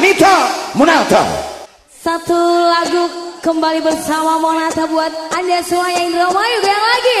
Nita Munata. Satu lagu kembali bersama Monata buat Anda semua yang Indramayu yang lagi.